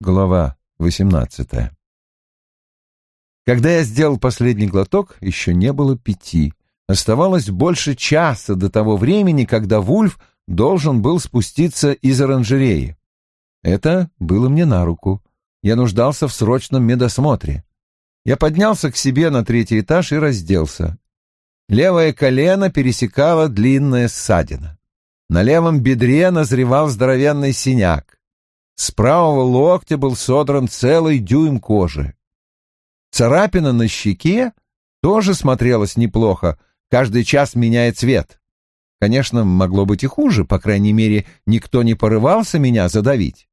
Глава 18. Когда я сделал последний глоток, еще не было пяти. Оставалось больше часа до того времени, когда Вульф должен был спуститься из оранжереи. Это было мне на руку. Я нуждался в срочном медосмотре. Я поднялся к себе на третий этаж и разделся. Левое колено пересекало длинная ссадина. На левом бедре назревал здоровенный синяк. С правого локтя был содран целый дюйм кожи. Царапина на щеке тоже смотрелась неплохо, каждый час меняя цвет. Конечно, могло быть и хуже, по крайней мере, никто не порывался меня задавить.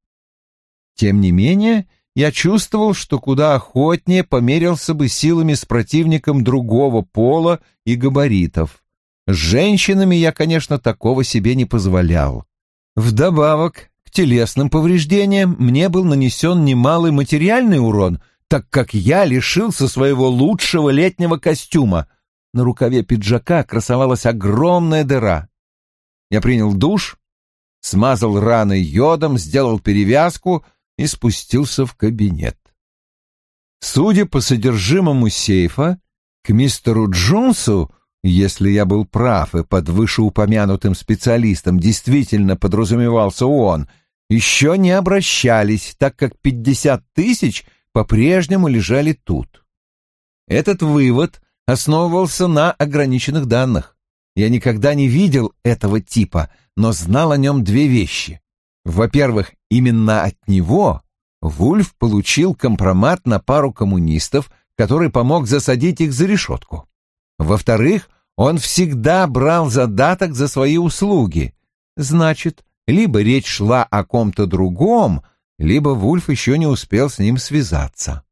Тем не менее, я чувствовал, что куда охотнее померился бы силами с противником другого пола и габаритов. С женщинами я, конечно, такого себе не позволял. Вдобавок, телесным повреждениям мне был нанесен немалый материальный урон, так как я лишился своего лучшего летнего костюма. На рукаве пиджака красовалась огромная дыра. Я принял душ, смазал раны йодом, сделал перевязку и спустился в кабинет. Судя по содержимому сейфа, к мистеру Джонсу если я был прав, и под вышеупомянутым специалистом действительно подразумевался он, еще не обращались, так как пятьдесят тысяч по-прежнему лежали тут. Этот вывод основывался на ограниченных данных. Я никогда не видел этого типа, но знал о нем две вещи. Во-первых, именно от него Вульф получил компромат на пару коммунистов, который помог засадить их за решетку. Во-вторых, он всегда брал задаток за свои услуги. Значит, либо речь шла о ком-то другом, либо Вульф еще не успел с ним связаться.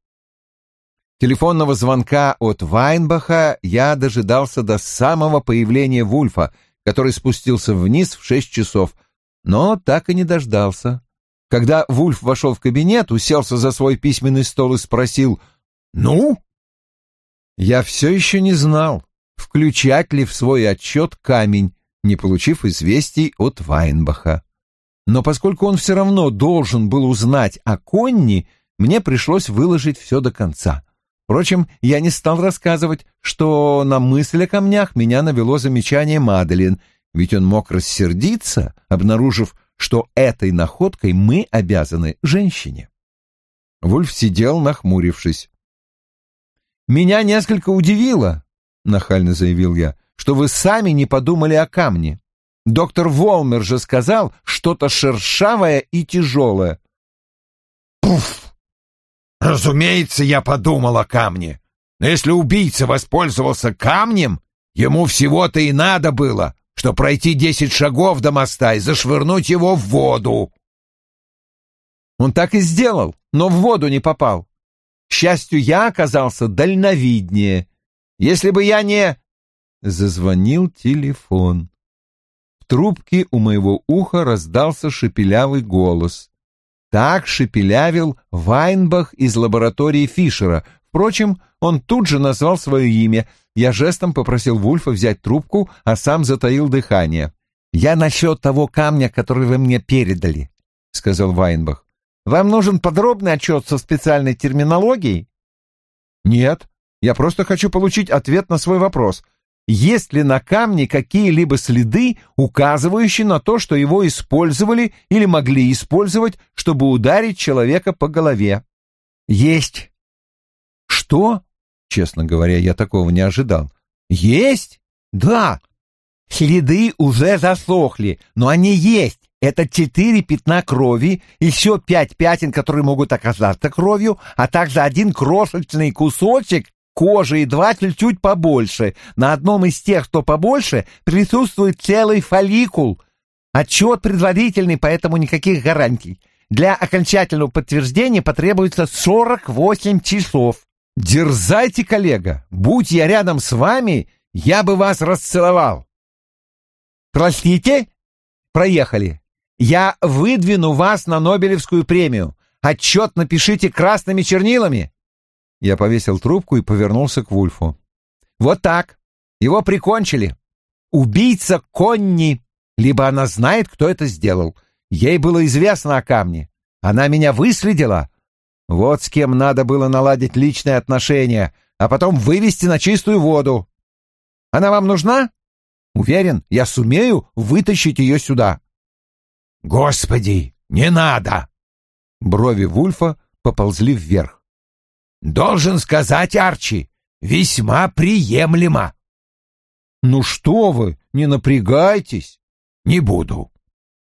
Телефонного звонка от Вайнбаха я дожидался до самого появления Вульфа, который спустился вниз в шесть часов, но так и не дождался. Когда Вульф вошел в кабинет, уселся за свой письменный стол и спросил «Ну?» Я все еще не знал, включать ли в свой отчет камень, не получив известий от Вайнбаха. Но поскольку он все равно должен был узнать о Конни, мне пришлось выложить все до конца. Впрочем, я не стал рассказывать, что на мысль о камнях меня навело замечание Маделин, ведь он мог рассердиться, обнаружив, что этой находкой мы обязаны женщине. Вульф сидел, нахмурившись. «Меня несколько удивило», — нахально заявил я, — «что вы сами не подумали о камне. Доктор Волмер же сказал что-то шершавое и тяжелое. Пуф! Разумеется, я подумал о камне. Но если убийца воспользовался камнем, ему всего-то и надо было, что пройти десять шагов до моста и зашвырнуть его в воду. Он так и сделал, но в воду не попал. К счастью, я оказался дальновиднее. Если бы я не... Зазвонил телефон. В трубке у моего уха раздался шепелявый голос. Так шепелявил Вайнбах из лаборатории Фишера. Впрочем, он тут же назвал свое имя. Я жестом попросил Вульфа взять трубку, а сам затаил дыхание. «Я насчет того камня, который вы мне передали», — сказал Вайнбах. «Вам нужен подробный отчет со специальной терминологией?» «Нет, я просто хочу получить ответ на свой вопрос есть ли на камне какие-либо следы, указывающие на то, что его использовали или могли использовать, чтобы ударить человека по голове. Есть. Что? Честно говоря, я такого не ожидал. Есть? Да. Следы уже засохли, но они есть. Это четыре пятна крови, еще пять пятен, которые могут оказаться кровью, а также один крошечный кусочек кожи и два чуть побольше. На одном из тех, что побольше, присутствует целый фолликул. Отчет предварительный, поэтому никаких гарантий. Для окончательного подтверждения потребуется 48 часов. Дерзайте, коллега. Будь я рядом с вами, я бы вас расцеловал. Простите? Проехали. Я выдвину вас на Нобелевскую премию. Отчет напишите красными чернилами. Я повесил трубку и повернулся к Вульфу. «Вот так. Его прикончили. Убийца Конни. Либо она знает, кто это сделал. Ей было известно о камне. Она меня выследила. Вот с кем надо было наладить личные отношения, а потом вывести на чистую воду. Она вам нужна? Уверен, я сумею вытащить ее сюда. Господи, не надо! Брови Вульфа поползли вверх. Должен сказать, Арчи, весьма приемлемо. Ну что вы, не напрягайтесь. Не буду.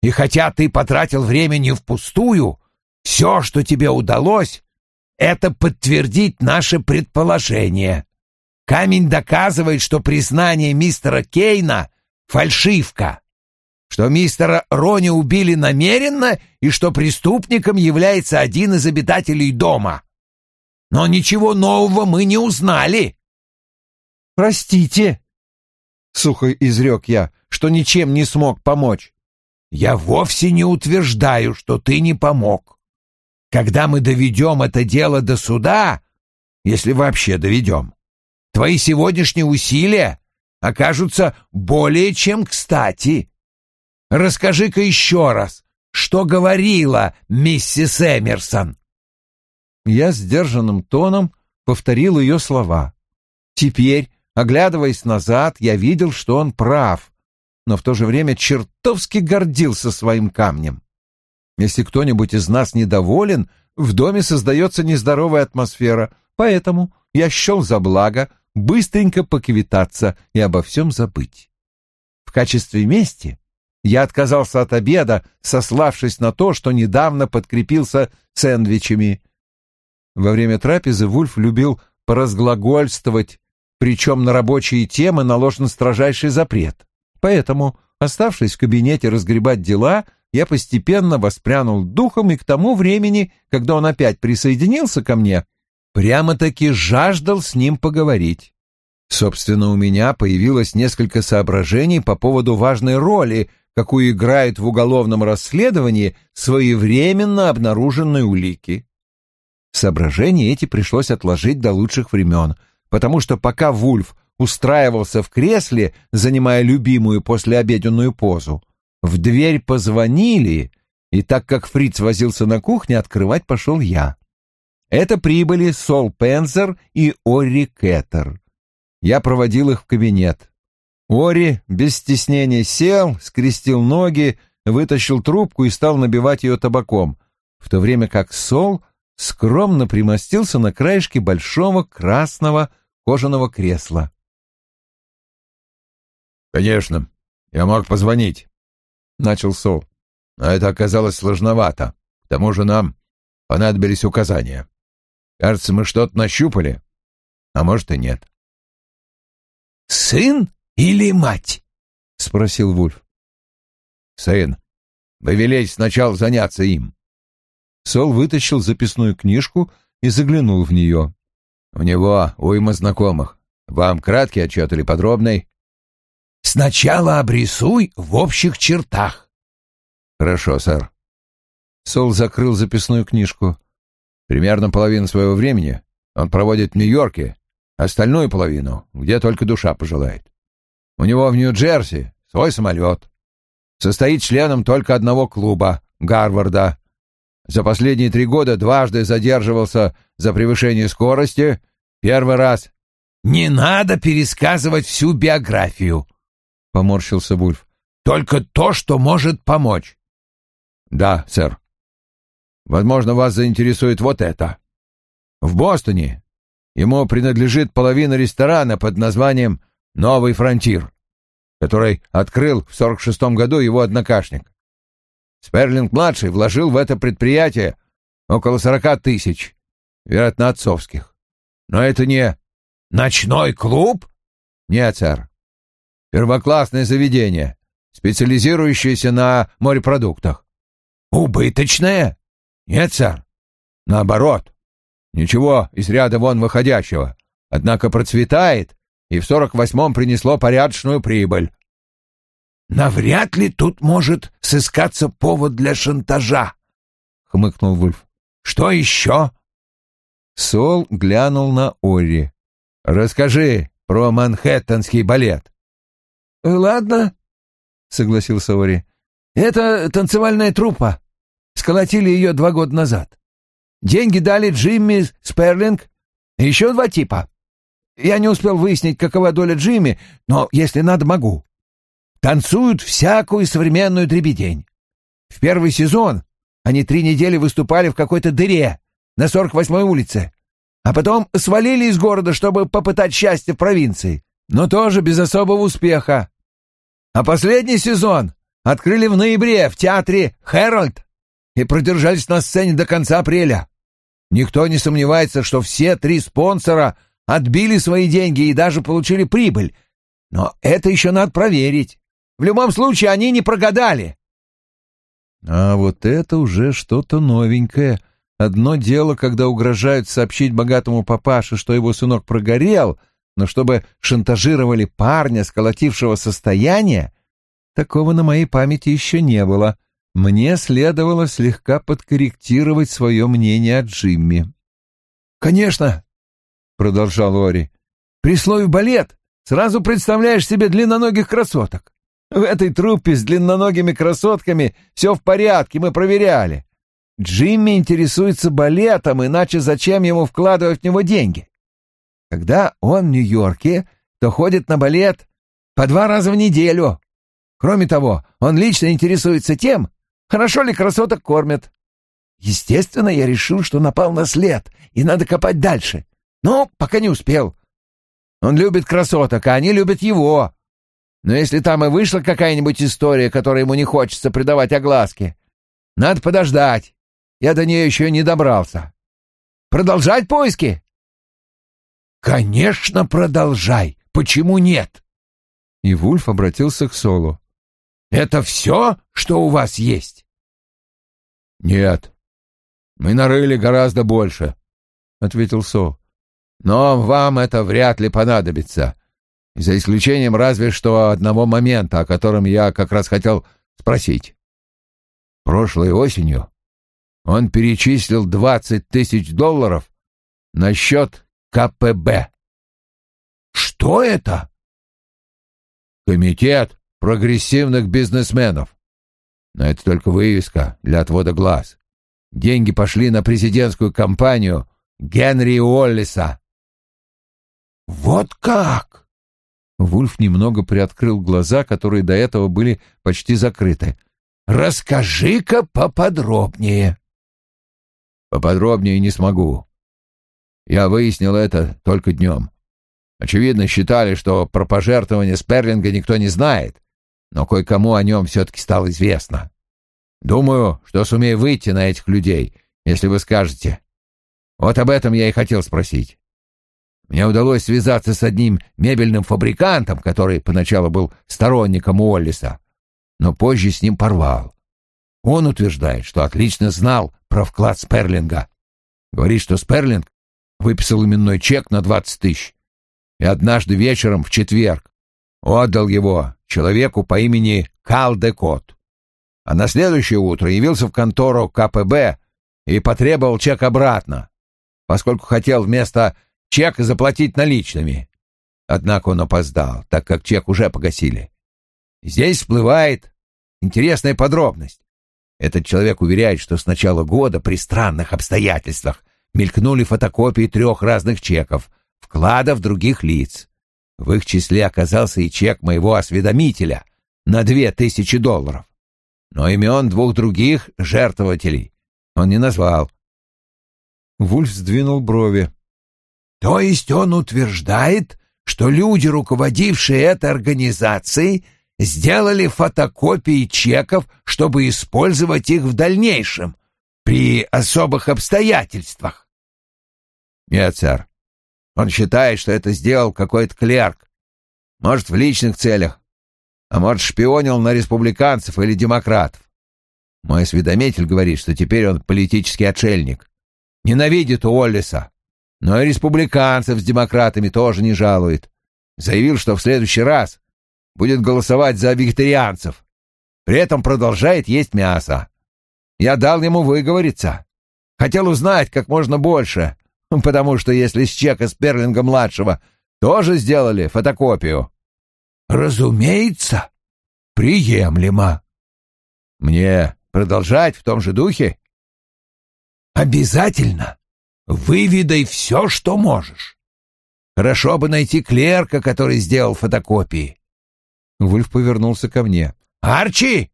И хотя ты потратил время не впустую, все, что тебе удалось, это подтвердить наше предположение. Камень доказывает, что признание мистера Кейна — фальшивка, что мистера Рони убили намеренно и что преступником является один из обитателей дома. Но ничего нового мы не узнали. «Простите», — сухо изрек я, — «что ничем не смог помочь». «Я вовсе не утверждаю, что ты не помог. Когда мы доведем это дело до суда, если вообще доведем, твои сегодняшние усилия окажутся более чем кстати. Расскажи-ка еще раз, что говорила миссис Эмерсон?» Я сдержанным тоном повторил ее слова. Теперь, оглядываясь назад, я видел, что он прав, но в то же время чертовски гордился своим камнем. Если кто-нибудь из нас недоволен, в доме создается нездоровая атмосфера, поэтому я счел за благо быстренько поквитаться и обо всем забыть. В качестве мести я отказался от обеда, сославшись на то, что недавно подкрепился сэндвичами. Во время трапезы Вульф любил поразглагольствовать, причем на рабочие темы наложен строжайший запрет. Поэтому, оставшись в кабинете разгребать дела, я постепенно воспрянул духом и к тому времени, когда он опять присоединился ко мне, прямо-таки жаждал с ним поговорить. Собственно, у меня появилось несколько соображений по поводу важной роли, какую играют в уголовном расследовании своевременно обнаруженные улики. Соображения эти пришлось отложить до лучших времен, потому что пока Вульф устраивался в кресле, занимая любимую послеобеденную позу, в дверь позвонили, и так как Фриц возился на кухне, открывать пошел я. Это прибыли Сол Пензер и Ори Кеттер. Я проводил их в кабинет. Ори без стеснения сел, скрестил ноги, вытащил трубку и стал набивать ее табаком, в то время как Сол скромно примостился на краешке большого красного кожаного кресла. «Конечно, я мог позвонить», — начал Сол. «Но это оказалось сложновато. К тому же нам понадобились указания. Кажется, мы что-то нащупали, а может и нет». «Сын или мать?» — спросил Вульф. «Сын. Вы велеть сначала заняться им». Сол вытащил записную книжку и заглянул в нее. «У него уйма знакомых. Вам краткий отчет или подробный?» «Сначала обрисуй в общих чертах». «Хорошо, сэр». Сол закрыл записную книжку. «Примерно половину своего времени он проводит в Нью-Йорке, остальную половину, где только душа пожелает. У него в Нью-Джерси свой самолет. Состоит членом только одного клуба — Гарварда. За последние три года дважды задерживался за превышение скорости. Первый раз... «Не надо пересказывать всю биографию», — поморщился Вульф. «Только то, что может помочь». «Да, сэр. Возможно, вас заинтересует вот это. В Бостоне ему принадлежит половина ресторана под названием «Новый фронтир», который открыл в 46-м году его однокашник. Сперлинг-младший вложил в это предприятие около сорока тысяч, вероятно, отцовских. Но это не... Ночной клуб? Нет, сэр. Первоклассное заведение, специализирующееся на морепродуктах. Убыточное? Нет, сэр. Наоборот. Ничего из ряда вон выходящего. Однако процветает и в сорок восьмом принесло порядочную прибыль. «Навряд ли тут может сыскаться повод для шантажа», — хмыкнул Вульф. «Что еще?» Сол глянул на Ори. «Расскажи про манхэттенский балет». «Ладно», — согласился Ори. «Это танцевальная труппа. сколотили ее два года назад. Деньги дали Джимми Сперлинг и еще два типа. Я не успел выяснить, какова доля Джимми, но, если надо, могу. Танцуют всякую современную дребедень. В первый сезон они три недели выступали в какой-то дыре на 48-й улице, а потом свалили из города, чтобы попытать счастье в провинции, но тоже без особого успеха. А последний сезон открыли в ноябре в театре «Хэролд» и продержались на сцене до конца апреля. Никто не сомневается, что все три спонсора отбили свои деньги и даже получили прибыль. Но это еще надо проверить. В любом случае, они не прогадали. А вот это уже что-то новенькое. Одно дело, когда угрожают сообщить богатому папаше, что его сынок прогорел, но чтобы шантажировали парня, сколотившего состояние, такого на моей памяти еще не было. Мне следовало слегка подкорректировать свое мнение о Джимми. «Конечно», — продолжал Ори, — «при слове «балет» сразу представляешь себе длинноногих красоток. В этой труппе с длинноногими красотками все в порядке, мы проверяли. Джимми интересуется балетом, иначе зачем ему вкладывать в него деньги? Когда он в Нью-Йорке, то ходит на балет по два раза в неделю. Кроме того, он лично интересуется тем, хорошо ли красоток кормят. Естественно, я решил, что напал на след, и надо копать дальше. Но пока не успел. Он любит красоток, а они любят его. Но если там и вышла какая-нибудь история, которой ему не хочется придавать огласке, надо подождать. Я до нее еще не добрался. Продолжать поиски? Конечно, продолжай. Почему нет? И Вульф обратился к Солу. Это все, что у вас есть? Нет. Мы нарыли гораздо больше, ответил Сол. Но вам это вряд ли понадобится за исключением разве что одного момента, о котором я как раз хотел спросить. Прошлой осенью он перечислил двадцать тысяч долларов на счет КПБ. Что это? Комитет прогрессивных бизнесменов. Но это только вывеска для отвода глаз. Деньги пошли на президентскую кампанию Генри Уоллиса. Вот как? Вульф немного приоткрыл глаза, которые до этого были почти закрыты. «Расскажи-ка поподробнее». «Поподробнее не смогу. Я выяснил это только днем. Очевидно, считали, что про пожертвование Сперлинга никто не знает, но кое-кому о нем все-таки стало известно. Думаю, что сумею выйти на этих людей, если вы скажете. Вот об этом я и хотел спросить. Мне удалось связаться с одним мебельным фабрикантом, который поначалу был сторонником Уоллиса, но позже с ним порвал. Он утверждает, что отлично знал про вклад Сперлинга. Говорит, что Сперлинг выписал именной чек на двадцать тысяч и однажды вечером в четверг отдал его человеку по имени Калдекот. А на следующее утро явился в контору КПБ и потребовал чек обратно, поскольку хотел вместо чек заплатить наличными. Однако он опоздал, так как чек уже погасили. Здесь всплывает интересная подробность. Этот человек уверяет, что с начала года при странных обстоятельствах мелькнули фотокопии трех разных чеков, вкладов других лиц. В их числе оказался и чек моего осведомителя на две тысячи долларов. Но имен двух других жертвователей он не назвал. Вульф сдвинул брови. То есть он утверждает, что люди, руководившие этой организацией, сделали фотокопии чеков, чтобы использовать их в дальнейшем, при особых обстоятельствах. Нет, сэр. Он считает, что это сделал какой-то клерк. Может, в личных целях, а может, шпионил на республиканцев или демократов. Мой осведомитель говорит, что теперь он политический отшельник. Ненавидит Уоллиса, но и республиканцев с демократами тоже не жалует. Заявил, что в следующий раз будет голосовать за вегетарианцев. При этом продолжает есть мясо. Я дал ему выговориться. Хотел узнать как можно больше, потому что если с чека Сперлинга-младшего тоже сделали фотокопию. Разумеется, приемлемо. Мне продолжать в том же духе? Обязательно. Выведай все, что можешь. Хорошо бы найти клерка, который сделал фотокопии. Вульф повернулся ко мне. Арчи,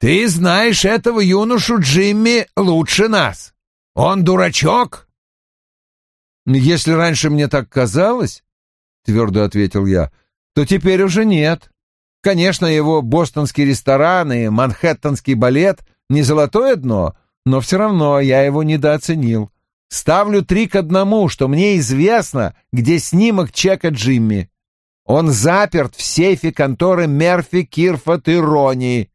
ты знаешь этого юношу Джимми лучше нас. Он дурачок? Если раньше мне так казалось, твердо ответил я, то теперь уже нет. Конечно, его бостонский ресторан и манхэттенский балет не золотое дно, но все равно я его недооценил. Ставлю три к одному, что мне известно, где снимок чека Джимми. Он заперт в сейфе конторы Мерфи, Кирфот и Рони.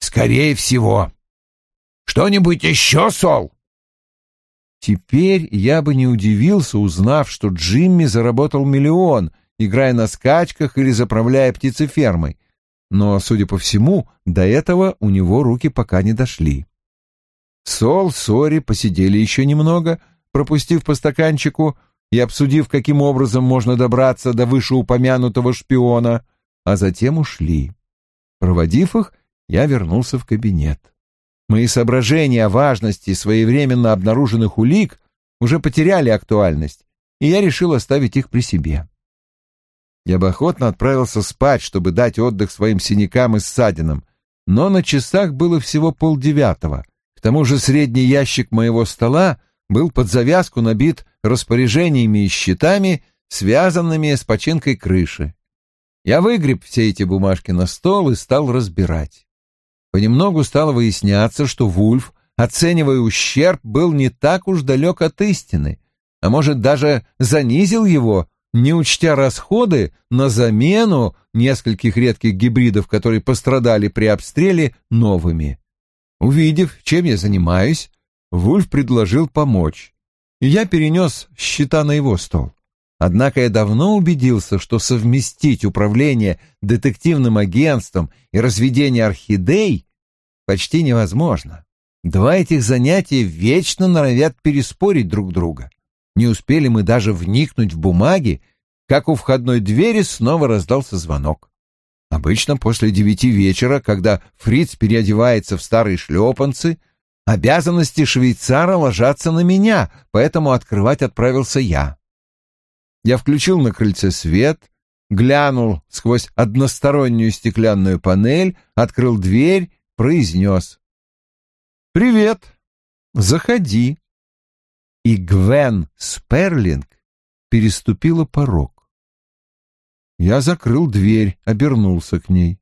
Скорее всего. Что-нибудь еще, Сол? Теперь я бы не удивился, узнав, что Джимми заработал миллион, играя на скачках или заправляя птицефермой. Но, судя по всему, до этого у него руки пока не дошли. Сол, Сори посидели еще немного, пропустив по стаканчику и обсудив, каким образом можно добраться до вышеупомянутого шпиона, а затем ушли. Проводив их, я вернулся в кабинет. Мои соображения о важности своевременно обнаруженных улик уже потеряли актуальность, и я решил оставить их при себе. Я бы охотно отправился спать, чтобы дать отдых своим синякам и ссадинам, но на часах было всего полдевятого, тому же средний ящик моего стола был под завязку набит распоряжениями и счетами, связанными с починкой крыши. Я выгреб все эти бумажки на стол и стал разбирать. Понемногу стало выясняться, что Вульф, оценивая ущерб, был не так уж далек от истины, а может даже занизил его, не учтя расходы на замену нескольких редких гибридов, которые пострадали при обстреле, новыми. Увидев, чем я занимаюсь, Вульф предложил помочь, и я перенес счета на его стол. Однако я давно убедился, что совместить управление детективным агентством и разведение орхидей почти невозможно. Два этих занятия вечно норовят переспорить друг друга. Не успели мы даже вникнуть в бумаги, как у входной двери снова раздался звонок. Обычно после девяти вечера, когда Фриц переодевается в старые шлепанцы, обязанности швейцара ложатся на меня, поэтому открывать отправился я. Я включил на крыльце свет, глянул сквозь одностороннюю стеклянную панель, открыл дверь, произнес. «Привет! Заходи!» И Гвен Сперлинг переступила порог. Я закрыл дверь, обернулся к ней.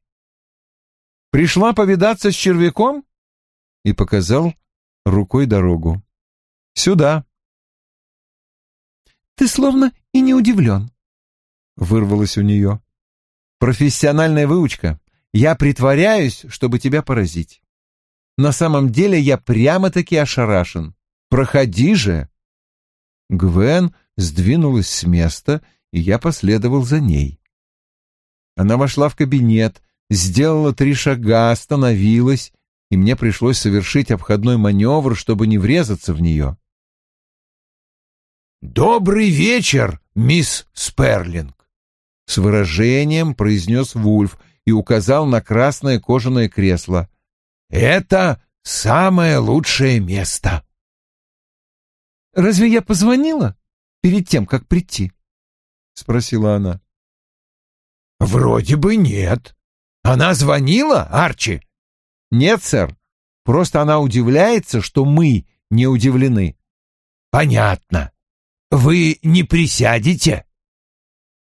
«Пришла повидаться с червяком?» И показал рукой дорогу. «Сюда». «Ты словно и не удивлен», — вырвалось у нее. «Профессиональная выучка. Я притворяюсь, чтобы тебя поразить. На самом деле я прямо-таки ошарашен. Проходи же!» Гвен сдвинулась с места, и я последовал за ней. Она вошла в кабинет, сделала три шага, остановилась, и мне пришлось совершить обходной маневр, чтобы не врезаться в нее. «Добрый вечер, мисс Сперлинг!» С выражением произнес Вульф и указал на красное кожаное кресло. «Это самое лучшее место!» «Разве я позвонила перед тем, как прийти?» — спросила она. Вроде бы нет. Она звонила, Арчи? Нет, сэр. Просто она удивляется, что мы не удивлены. Понятно. Вы не присядете?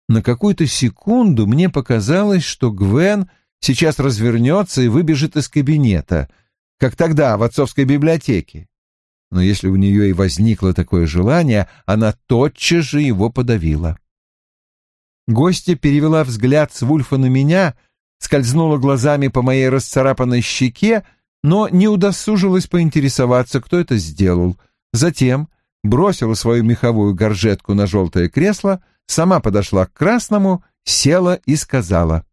На какую-то секунду мне показалось, что Гвен сейчас развернется и выбежит из кабинета, как тогда в отцовской библиотеке. Но если у нее и возникло такое желание, она тотчас же его подавила. Гостья перевела взгляд с Вульфа на меня, скользнула глазами по моей расцарапанной щеке, но не удосужилась поинтересоваться, кто это сделал. Затем бросила свою меховую горжетку на желтое кресло, сама подошла к красному, села и сказала.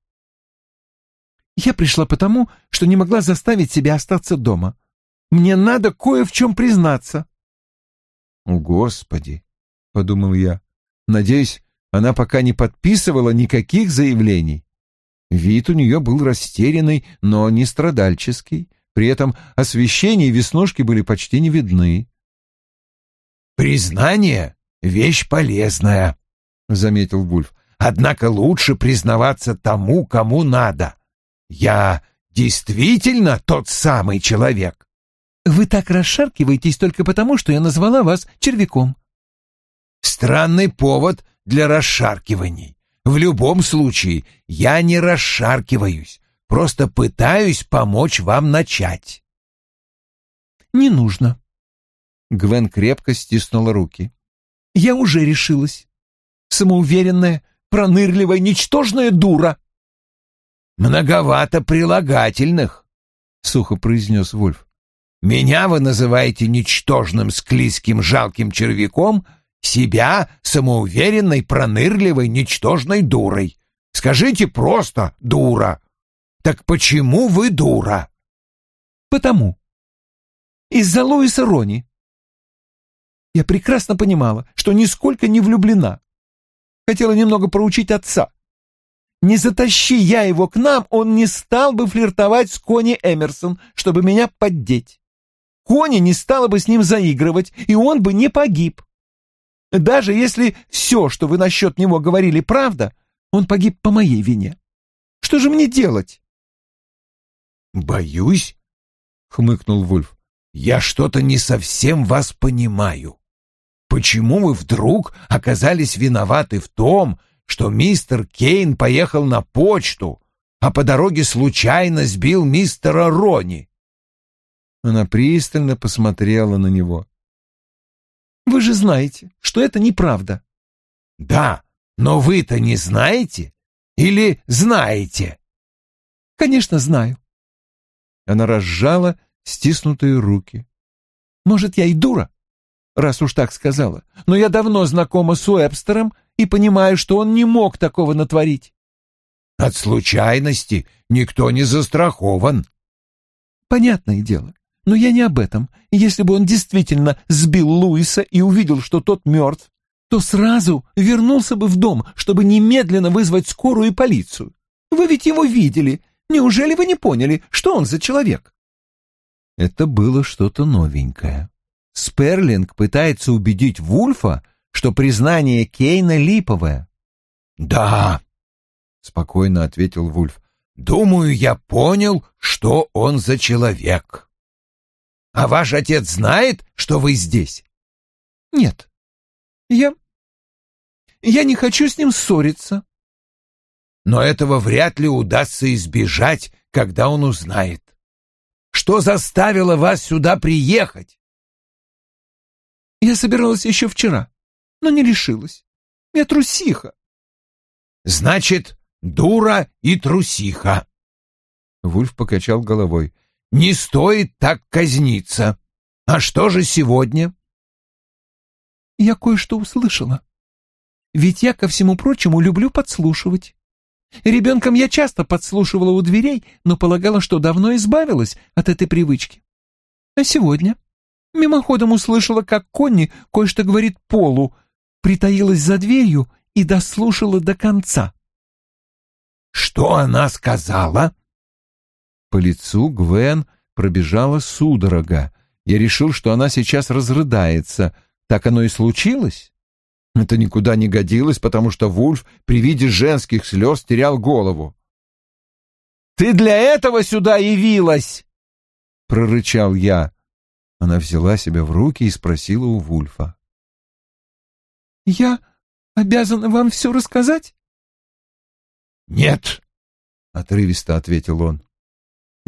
«Я пришла потому, что не могла заставить себя остаться дома. Мне надо кое в чем признаться». «О, Господи!» — подумал я. «Надеюсь, она пока не подписывала никаких заявлений. Вид у нее был растерянный, но не страдальческий. При этом освещение и веснушки были почти не видны. «Признание — вещь полезная», — заметил Вульф. «Однако лучше признаваться тому, кому надо. Я действительно тот самый человек». «Вы так расшаркиваетесь только потому, что я назвала вас червяком». «Странный повод для расшаркиваний. В любом случае, я не расшаркиваюсь, просто пытаюсь помочь вам начать». «Не нужно». Гвен крепко стиснула руки. «Я уже решилась. Самоуверенная, пронырливая, ничтожная дура». «Многовато прилагательных», — сухо произнес Вульф. «Меня вы называете ничтожным, склизким, жалким червяком, себя самоуверенной, пронырливой, ничтожной дурой. Скажите просто «дура». Так почему вы дура? Потому. Из-за Луиса Рони. Я прекрасно понимала, что нисколько не влюблена. Хотела немного проучить отца. Не затащи я его к нам, он не стал бы флиртовать с Кони Эмерсон, чтобы меня поддеть. Кони не стала бы с ним заигрывать, и он бы не погиб. Даже если все, что вы насчет него говорили, правда, он погиб по моей вине. Что же мне делать? «Боюсь», — хмыкнул Вульф, — «я что-то не совсем вас понимаю. Почему вы вдруг оказались виноваты в том, что мистер Кейн поехал на почту, а по дороге случайно сбил мистера Рони?» Она пристально посмотрела на него. Вы же знаете, что это неправда. Да, но вы-то не знаете? Или знаете? Конечно, знаю. Она разжала стиснутые руки. Может, я и дура, раз уж так сказала, но я давно знакома с Уэбстером и понимаю, что он не мог такого натворить. От случайности никто не застрахован. Понятное дело. Но я не об этом. Если бы он действительно сбил Луиса и увидел, что тот мертв, то сразу вернулся бы в дом, чтобы немедленно вызвать скорую и полицию. Вы ведь его видели. Неужели вы не поняли, что он за человек? Это было что-то новенькое. Сперлинг пытается убедить Вульфа, что признание Кейна липовое. «Да», — спокойно ответил Вульф, — «думаю, я понял, что он за человек». А ваш отец знает, что вы здесь? Нет. Я... Я не хочу с ним ссориться. Но этого вряд ли удастся избежать, когда он узнает. Что заставило вас сюда приехать? Я собиралась еще вчера, но не решилась. Я трусиха. Значит, дура и трусиха. Вульф покачал головой. Не стоит так казниться. А что же сегодня? Я кое-что услышала. Ведь я, ко всему прочему, люблю подслушивать. Ребенком я часто подслушивала у дверей, но полагала, что давно избавилась от этой привычки. А сегодня мимоходом услышала, как Конни кое-что говорит Полу, притаилась за дверью и дослушала до конца. «Что она сказала?» По лицу Гвен пробежала судорога. Я решил, что она сейчас разрыдается. Так оно и случилось. Это никуда не годилось, потому что Вульф при виде женских слез терял голову. «Ты для этого сюда явилась!» — прорычал я. Она взяла себя в руки и спросила у Вульфа. «Я обязана вам все рассказать?» «Нет», — отрывисто ответил он.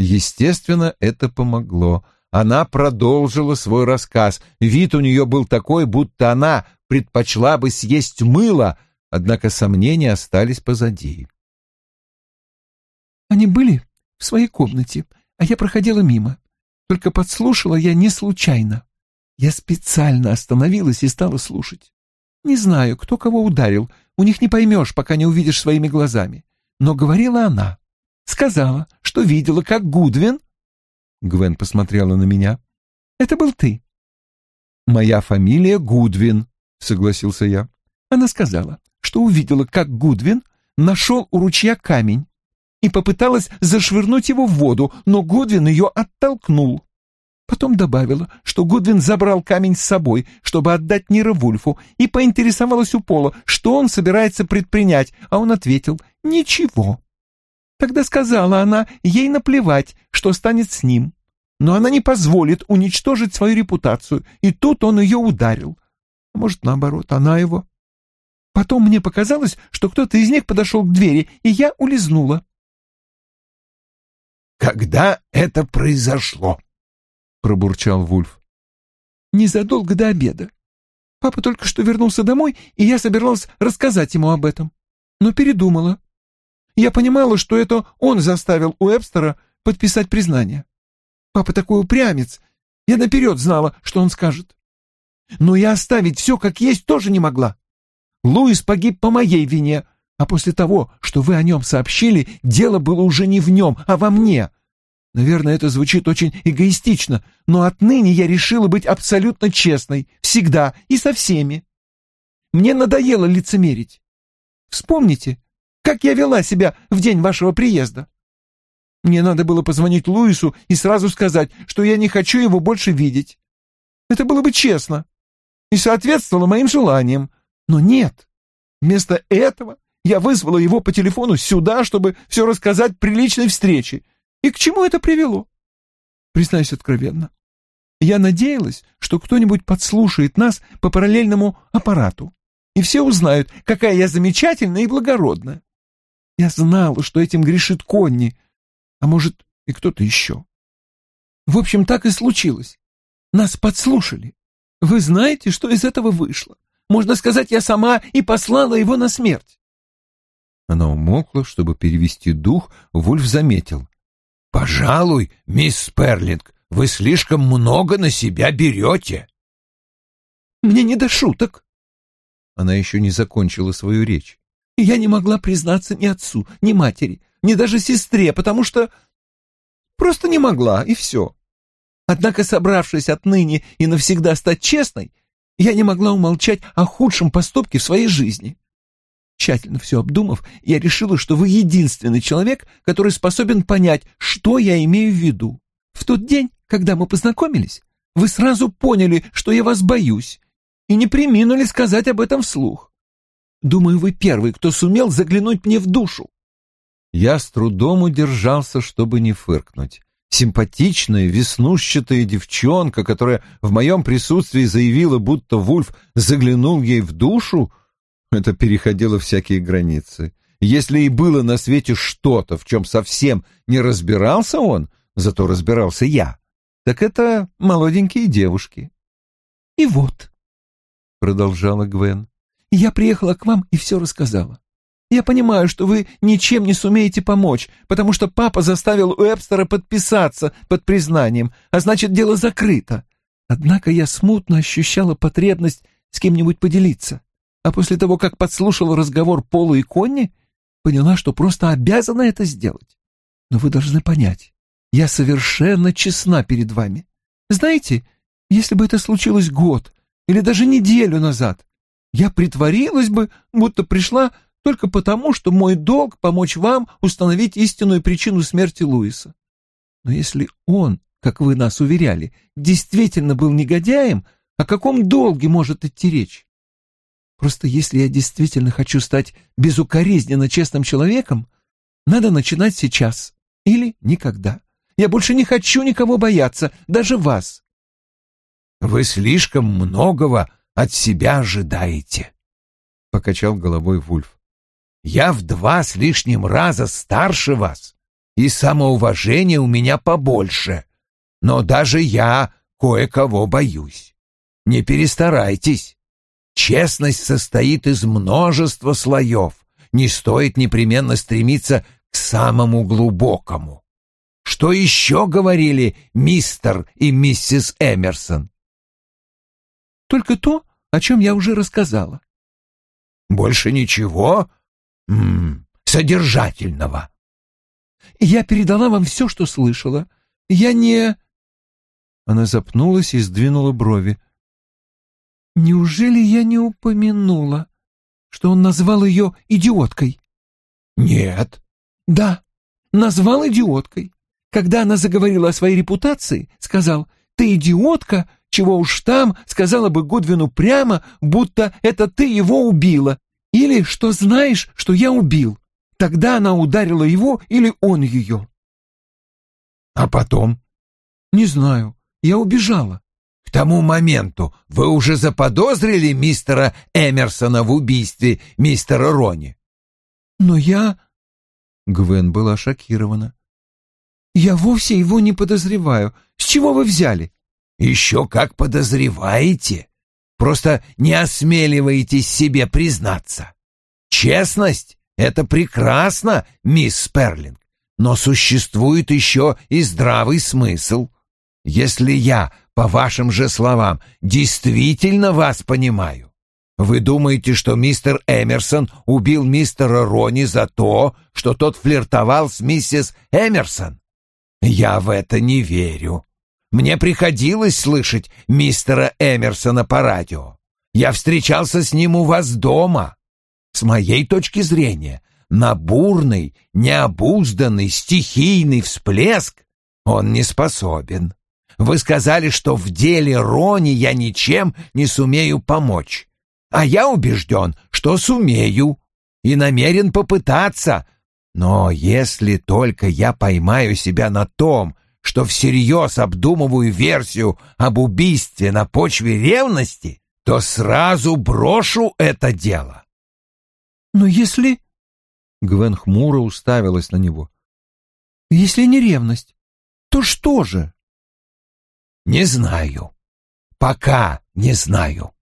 Естественно, это помогло. Она продолжила свой рассказ. Вид у нее был такой, будто она предпочла бы съесть мыло, однако сомнения остались позади. Они были в своей комнате, а я проходила мимо. Только подслушала я не случайно. Я специально остановилась и стала слушать. Не знаю, кто кого ударил, у них не поймешь, пока не увидишь своими глазами. Но говорила она. Сказала, что видела, как Гудвин...» Гвен посмотрела на меня. «Это был ты». «Моя фамилия Гудвин», — согласился я. Она сказала, что увидела, как Гудвин нашел у ручья камень. и попыталась зашвырнуть его в воду, но Гудвин ее оттолкнул. Потом добавила, что Гудвин забрал камень с собой, чтобы отдать Нира Вульфу, и поинтересовалась у Пола, что он собирается предпринять, а он ответил «Ничего». Тогда сказала она, ей наплевать, что станет с ним. Но она не позволит уничтожить свою репутацию, и тут он ее ударил. А может, наоборот, она его. Потом мне показалось, что кто-то из них подошел к двери, и я улизнула. «Когда это произошло?» — пробурчал Вульф. «Незадолго до обеда. Папа только что вернулся домой, и я собиралась рассказать ему об этом, но передумала. Я понимала, что это он заставил Уэбстера подписать признание. Папа такой упрямец, я наперед знала, что он скажет. Но и оставить все как есть тоже не могла. Луис погиб по моей вине, а после того, что вы о нем сообщили, дело было уже не в нем, а во мне. Наверное, это звучит очень эгоистично, но отныне я решила быть абсолютно честной, всегда и со всеми. Мне надоело лицемерить. Вспомните, как я вела себя в день вашего приезда. Мне надо было позвонить Луису и сразу сказать, что я не хочу его больше видеть. Это было бы честно и соответствовало моим желаниям. Но нет. Вместо этого я вызвала его по телефону сюда, чтобы все рассказать при личной встрече, и к чему это привело? Признаюсь откровенно. Я надеялась, что кто-нибудь подслушает нас по параллельному аппарату, и все узнают, какая я замечательная и благородная. Я знала, что этим грешит Конни, а может и кто-то еще. В общем, так и случилось. Нас подслушали. Вы знаете, что из этого вышло? Можно сказать, я сама и послала его на смерть. Она умолкла, чтобы перевести дух, Вульф заметил. «Пожалуй, мисс Сперлинг, вы слишком много на себя берете». «Мне не до шуток». Она еще не закончила свою речь. «Я не могла признаться ни отцу, ни матери, ни даже сестре, потому что... Просто не могла, и все. Однако, собравшись отныне и навсегда стать честной, я не могла умолчать о худшем поступке в своей жизни. Тщательно все обдумав, я решила, что вы единственный человек, который способен понять, что я имею в виду. В тот день, когда мы познакомились, вы сразу поняли, что я вас боюсь, и не приминули сказать об этом вслух. Думаю, вы первый, кто сумел заглянуть мне в душу. Я с трудом удержался, чтобы не фыркнуть. Симпатичная, веснушчатая девчонка, которая в моем присутствии заявила, будто Вульф заглянул ей в душу, это переходило всякие границы. Если и было на свете что-то, в чем совсем не разбирался он, зато разбирался я, так это молоденькие девушки. «И вот», — продолжала Гвен, — «я приехала к вам и все рассказала. Я понимаю, что вы ничем не сумеете помочь, потому что папа заставил Уэбстера подписаться под признанием, а значит, дело закрыто. Однако я смутно ощущала потребность с кем-нибудь поделиться а после того, как подслушала разговор Пола и Конни, поняла, что просто обязана это сделать. Но вы должны понять, я совершенно честна перед вами. Знаете, если бы это случилось год или даже неделю назад, я притворилась бы, будто пришла только потому, что мой долг помочь вам установить истинную причину смерти Луиса. Но если он, как вы нас уверяли, действительно был негодяем, о каком долге может идти речь? Просто если я действительно хочу стать безукоризненно честным человеком, надо начинать сейчас или никогда. Я больше не хочу никого бояться, даже вас. Вы слишком многого от себя ожидаете, — покачал головой Вульф. Я в два с лишним раза старше вас, и самоуважение у меня побольше. Но даже я кое-кого боюсь. Не перестарайтесь. Честность состоит из множества слоев. Не стоит непременно стремиться к самому глубокому. Что еще говорили мистер и миссис Эмерсон? Только то, о чем я уже рассказала. Больше ничего М -м, содержательного. Я передала вам все, что слышала. Я не... Она запнулась и сдвинула брови. Неужели я не упомянула, что он назвал ее идиоткой? Нет. Да, назвал идиоткой. Когда она заговорила о своей репутации, сказал, «Ты идиотка, чего уж там, сказала бы Гудвину прямо, будто это ты его убила, или что знаешь, что я убил. Тогда она ударила его или он ее». «А потом?» «Не знаю. Я убежала». «К тому моменту вы уже заподозрили мистера Эмерсона в убийстве мистера Рони?» «Но я...» Гвен была шокирована. «Я вовсе его не подозреваю. С чего вы взяли?» «Еще как подозреваете. Просто не осмеливаетесь себе признаться. Честность — это прекрасно, мисс Сперлинг, но существует еще и здравый смысл. Если я, по вашим же словам, действительно вас понимаю, вы думаете, что мистер Эмерсон убил мистера Рони за то, что тот флиртовал с миссис Эмерсон? Я в это не верю. Мне приходилось слышать мистера Эмерсона по радио. Я встречался с ним у вас дома. С моей точки зрения, на бурный, необузданный, стихийный всплеск он не способен. Вы сказали, что в деле Рони я ничем не сумею помочь. А я убежден, что сумею и намерен попытаться. Но если только я поймаю себя на том, что всерьез обдумываю версию об убийстве на почве ревности, то сразу брошу это дело. Но если... Гвен хмуро уставилась на него. Если не ревность, то что же? «Не знаю. Пока не знаю».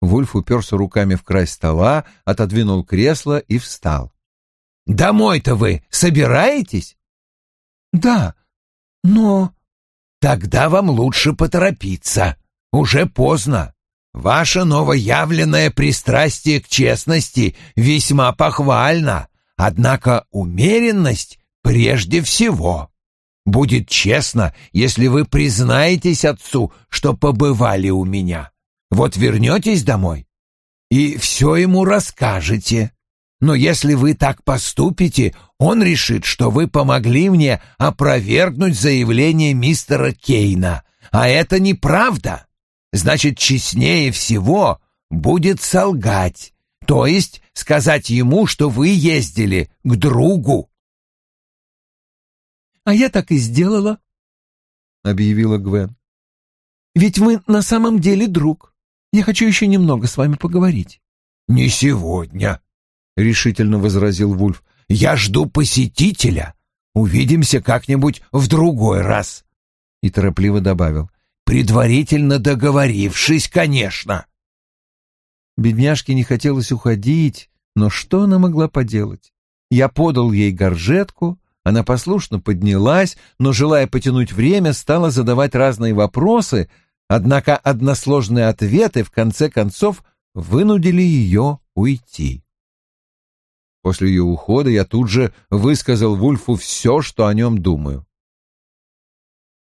Вульф уперся руками в край стола, отодвинул кресло и встал. «Домой-то вы собираетесь?» «Да, но...» «Тогда вам лучше поторопиться. Уже поздно. Ваше новоявленное пристрастие к честности весьма похвально, однако умеренность прежде всего». Будет честно, если вы признаетесь отцу, что побывали у меня. Вот вернетесь домой и все ему расскажете. Но если вы так поступите, он решит, что вы помогли мне опровергнуть заявление мистера Кейна. А это неправда. Значит, честнее всего будет солгать, то есть сказать ему, что вы ездили к другу. «А я так и сделала», — объявила Гвен. «Ведь вы на самом деле друг. Я хочу еще немного с вами поговорить». «Не сегодня», — решительно возразил Вульф. «Я жду посетителя. Увидимся как-нибудь в другой раз». И торопливо добавил. «Предварительно договорившись, конечно». Бедняжке не хотелось уходить, но что она могла поделать? Я подал ей горжетку, она послушно поднялась, но, желая потянуть время, стала задавать разные вопросы, однако односложные ответы в конце концов вынудили ее уйти. После ее ухода я тут же высказал Вульфу все, что о нем думаю.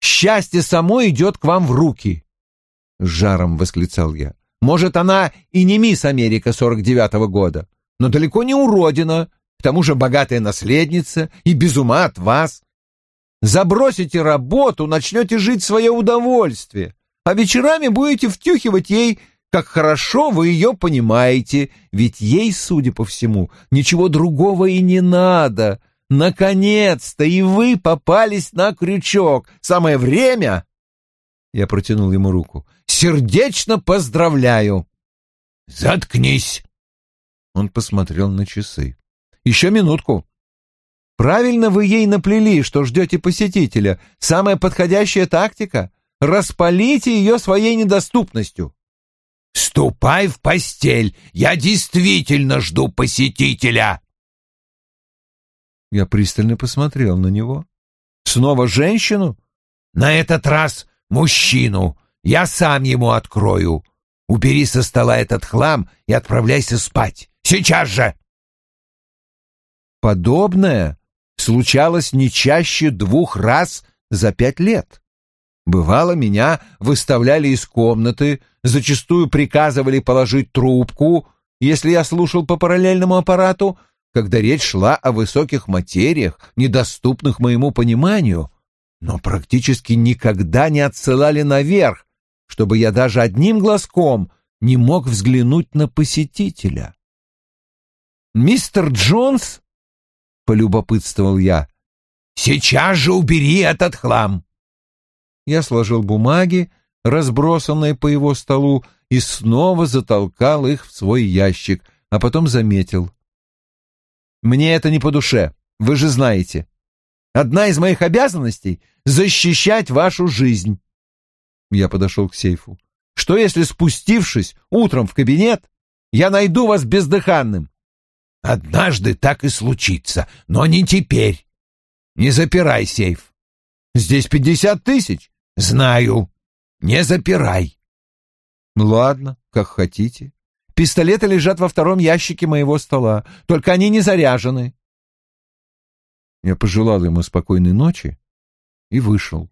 «Счастье само идет к вам в руки!» — жаром восклицал я. «Может, она и не мисс Америка сорок девятого года, но далеко не уродина, тому же богатая наследница и без ума от вас. Забросите работу, начнете жить в свое удовольствие, а вечерами будете втюхивать ей, как хорошо вы ее понимаете, ведь ей, судя по всему, ничего другого и не надо. Наконец-то и вы попались на крючок. Самое время... Я протянул ему руку. «Сердечно поздравляю!» «Заткнись!» Он посмотрел на часы. Еще минутку. Правильно вы ей наплели, что ждете посетителя. Самая подходящая тактика — распалите ее своей недоступностью. «Ступай в постель! Я действительно жду посетителя!» Я пристально посмотрел на него. «Снова женщину?» «На этот раз мужчину. Я сам ему открою. Убери со стола этот хлам и отправляйся спать. Сейчас же!» Подобное случалось не чаще двух раз за пять лет. Бывало, меня выставляли из комнаты, зачастую приказывали положить трубку, если я слушал по параллельному аппарату, когда речь шла о высоких материях, недоступных моему пониманию, но практически никогда не отсылали наверх, чтобы я даже одним глазком не мог взглянуть на посетителя. «Мистер Джонс?» — полюбопытствовал я. «Сейчас же убери этот хлам!» Я сложил бумаги, разбросанные по его столу, и снова затолкал их в свой ящик, а потом заметил. «Мне это не по душе, вы же знаете. Одна из моих обязанностей — защищать вашу жизнь». Я подошел к сейфу. «Что, если, спустившись утром в кабинет, я найду вас бездыханным?» «Однажды так и случится, но не теперь. Не запирай сейф». «Здесь пятьдесят тысяч». «Знаю. Не запирай». Ладно, как хотите. Пистолеты лежат во втором ящике моего стола, только они не заряжены. Я пожелал ему спокойной ночи и вышел.